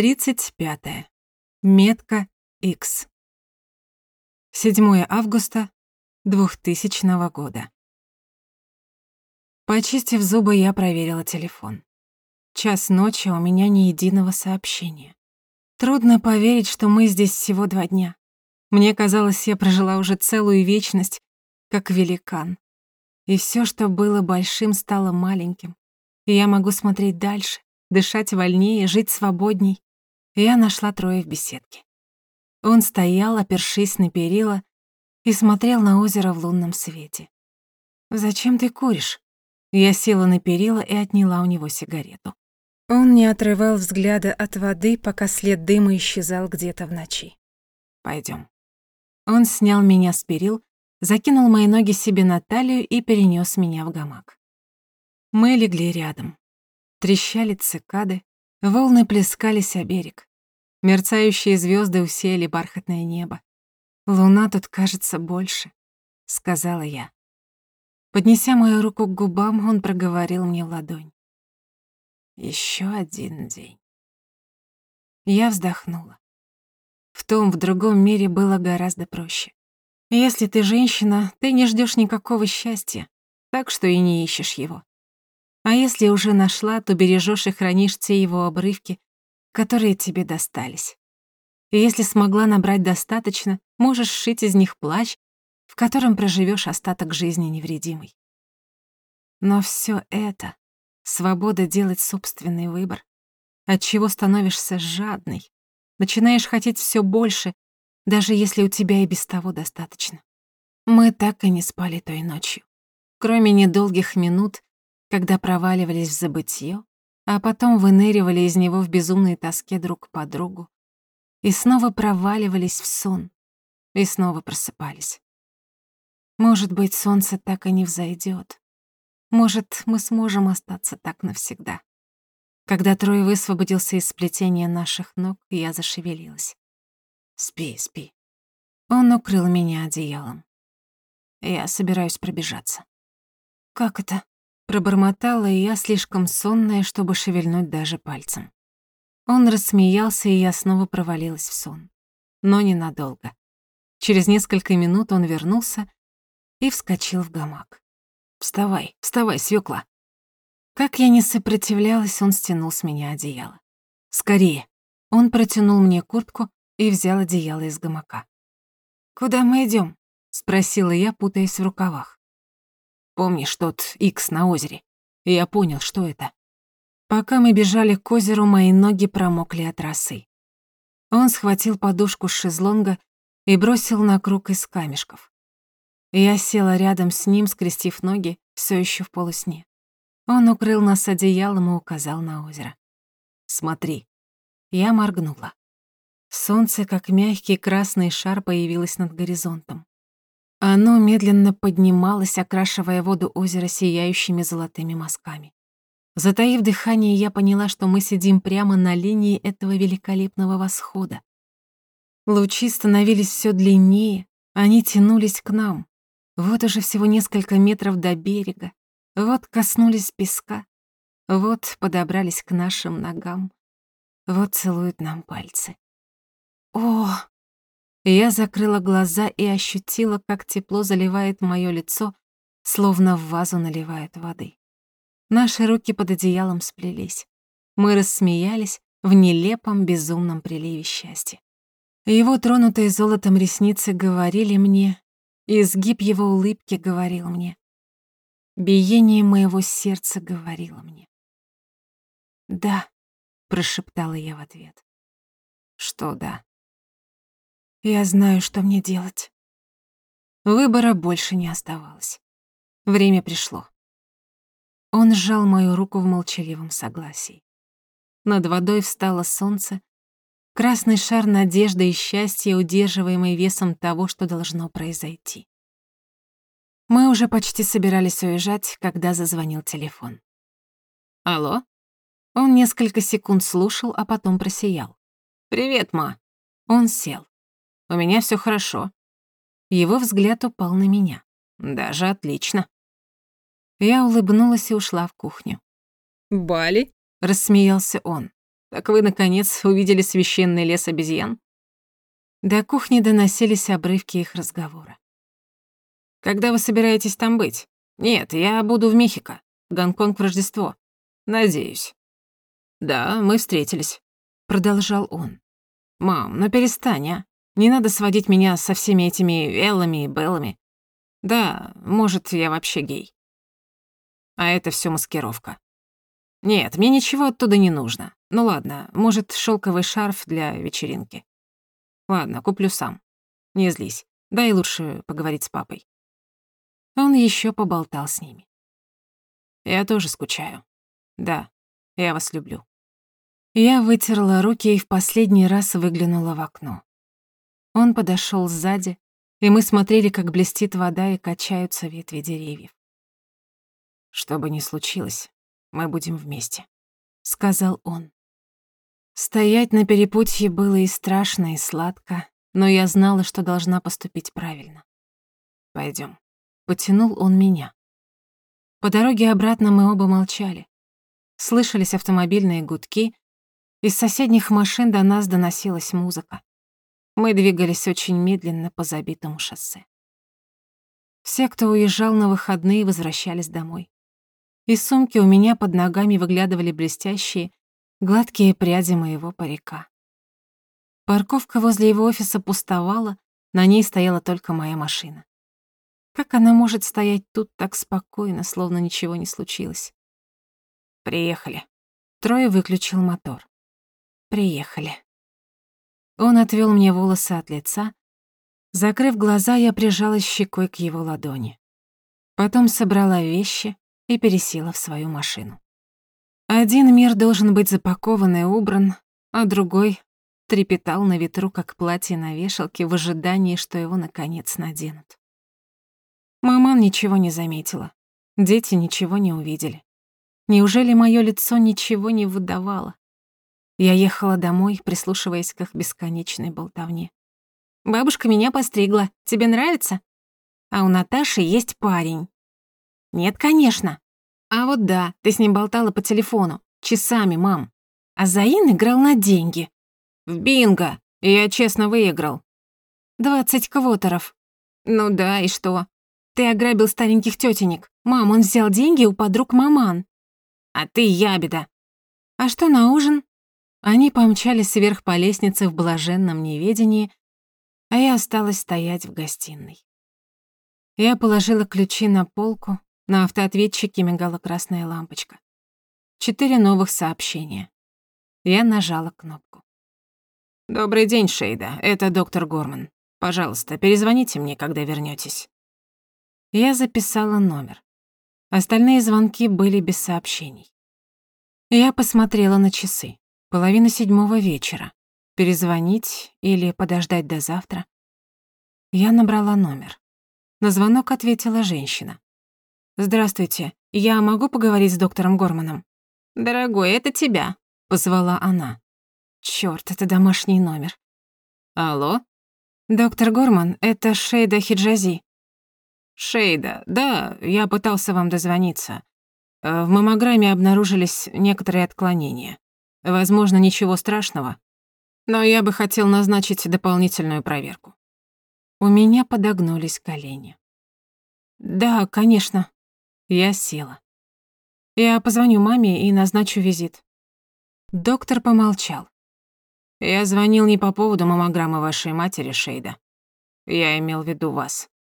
35. Метка X. 7 августа 2000 года. Почистив зубы, я проверила телефон. Час ночи, у меня ни единого сообщения. Трудно поверить, что мы здесь всего два дня. Мне казалось, я прожила уже целую вечность, как великан. И все, что было большим, стало маленьким. И я могу смотреть дальше, дышать вольнее, жить свободней. Я нашла Троя в беседке. Он стоял, опершись на перила, и смотрел на озеро в лунном свете. «Зачем ты куришь?» Я села на перила и отняла у него сигарету. Он не отрывал взгляда от воды, пока след дыма исчезал где-то в ночи. Пойдем. Он снял меня с перил, закинул мои ноги себе на талию и перенес меня в гамак. Мы легли рядом. Трещали цикады, волны плескались о берег. Мерцающие звезды усеяли бархатное небо. «Луна тут кажется больше», — сказала я. Поднеся мою руку к губам, он проговорил мне ладонь. Еще один день. Я вздохнула. В том, в другом мире было гораздо проще. Если ты женщина, ты не ждешь никакого счастья, так что и не ищешь его. А если уже нашла, то бережешь и хранишь те его обрывки, которые тебе достались. И если смогла набрать достаточно, можешь сшить из них плащ, в котором проживешь остаток жизни невредимый. Но все это — свобода делать собственный выбор, от чего становишься жадной, начинаешь хотеть все больше, даже если у тебя и без того достаточно. Мы так и не спали той ночью. Кроме недолгих минут, когда проваливались в забытье, а потом выныривали из него в безумной тоске друг по другу, и снова проваливались в сон, и снова просыпались. Может быть, солнце так и не взойдет. Может, мы сможем остаться так навсегда. Когда Трой высвободился из сплетения наших ног, я зашевелилась. «Спи, спи». Он укрыл меня одеялом. Я собираюсь пробежаться. «Как это?» Пробормотала, и я слишком сонная, чтобы шевельнуть даже пальцем. Он рассмеялся, и я снова провалилась в сон. Но ненадолго. Через несколько минут он вернулся и вскочил в гамак. «Вставай, вставай, свёкла!» Как я не сопротивлялась, он стянул с меня одеяло. «Скорее!» Он протянул мне куртку и взял одеяло из гамака. «Куда мы идём?» — спросила я, путаясь в рукавах. Помнишь тот Икс на озере? Я понял, что это. Пока мы бежали к озеру, мои ноги промокли от росы. Он схватил подушку с шезлонга и бросил на круг из камешков. Я села рядом с ним, скрестив ноги, все еще в полусне. Он укрыл нас одеялом и указал на озеро. «Смотри». Я моргнула. Солнце, как мягкий красный шар, появилось над горизонтом. Оно медленно поднималось, окрашивая воду озера сияющими золотыми мазками. Затаив дыхание, я поняла, что мы сидим прямо на линии этого великолепного восхода. Лучи становились все длиннее, они тянулись к нам. Вот уже всего несколько метров до берега, вот коснулись песка, вот подобрались к нашим ногам, вот целуют нам пальцы. О, я закрыла глаза и ощутила, как тепло заливает моё лицо, словно в вазу наливает воды. Наши руки под одеялом сплелись. Мы рассмеялись в нелепом безумном приливе счастья. Его тронутые золотом ресницы говорили мне, изгиб его улыбки говорил мне. Биение моего сердца говорило мне. «Да», — прошептала я в ответ. «Что да?» Я знаю, что мне делать. Выбора больше не оставалось. Время пришло. Он сжал мою руку в молчаливом согласии. Над водой встало солнце, красный шар надежды и счастья, удерживаемый весом того, что должно произойти. Мы уже почти собирались уезжать, когда зазвонил телефон. «Алло?» Он несколько секунд слушал, а потом просиял. «Привет, ма». Он сел. У меня все хорошо». Его взгляд упал на меня. «Даже отлично». Я улыбнулась и ушла в кухню. «Бали?» — рассмеялся он. Так вы, наконец, увидели священный лес обезьян?» До кухни доносились обрывки их разговора. «Когда вы собираетесь там быть?» «Нет, я буду в Мехико. Гонконг в Рождество. Надеюсь». «Да, мы встретились», — продолжал он. «Мам, ну перестань, а. Не надо сводить меня со всеми этими Эллами и Беллами. Да, может, я вообще гей. А это все маскировка. Нет, мне ничего оттуда не нужно. Ну ладно, может, шелковый шарф для вечеринки. Ладно, куплю сам. Не злись. Дай лучше поговорить с папой. Он еще поболтал с ними. Я тоже скучаю. Да, я вас люблю. Я вытерла руки и в последний раз выглянула в окно. Он подошел сзади, и мы смотрели, как блестит вода и качаются ветви деревьев. «Что бы ни случилось, мы будем вместе», — сказал он. Стоять на перепутье было и страшно, и сладко, но я знала, что должна поступить правильно. Пойдем. Потянул он меня. По дороге обратно мы оба молчали. Слышались автомобильные гудки, из соседних машин до нас доносилась музыка. Мы двигались очень медленно по забитому шоссе. Все, кто уезжал на выходные, возвращались домой. Из сумки у меня под ногами выглядывали блестящие, гладкие пряди моего парика. Парковка возле его офиса пустовала, на ней стояла только моя машина. Как она может стоять тут так спокойно, словно ничего не случилось? Приехали. Трое выключил мотор. Приехали. Он отвел мне волосы от лица. Закрыв глаза, я прижалась щекой к его ладони. Потом собрала вещи и пересела в свою машину. Один мир должен быть запакован и убран, а другой трепетал на ветру, как платье на вешалке, в ожидании, что его наконец наденут. Маман ничего не заметила. Дети ничего не увидели. Неужели моё лицо ничего не выдавало? Я ехала домой, прислушиваясь к их бесконечной болтовне. «Бабушка меня постригла. Тебе нравится?» «А у Наташи есть парень». «Нет, конечно». «А вот да, ты с ним болтала по телефону. Часами, мам. А Заин играл на деньги». «В бинго. Я честно выиграл». «Двадцать квотеров». «Ну да, и что?» Ты ограбил стареньких тетенек. Мам, он взял деньги у подруг маман. А ты ябеда. А что на ужин? Они помчались вверх по лестнице в блаженном неведении, а я осталась стоять в гостиной. Я положила ключи на полку, на автоответчике мигала красная лампочка. Четыре новых сообщения. Я нажала кнопку. «Добрый день, Шейда. Это доктор Горман. Пожалуйста, перезвоните мне, когда вернётесь». Я записала номер. Остальные звонки были без сообщений. Я посмотрела на часы. Половина седьмого вечера. Перезвонить или подождать до завтра? Я набрала номер. На звонок ответила женщина. «Здравствуйте, я могу поговорить с доктором Горманом?» «Дорогой, это тебя», — позвала она. Чёрт, это домашний номер. «Алло?» «Доктор Горман, это Шейда Хиджази. «Шейда, да, я пытался вам дозвониться. Э, в маммограмме обнаружились некоторые отклонения. Возможно, ничего страшного, но я бы хотел назначить дополнительную проверку». У меня подогнулись колени. «Да, конечно». Я села. «Я позвоню маме и назначу визит». Доктор помолчал. «Я звонил не по поводу маммограммы вашей матери, Шейда. Я имел в виду вас.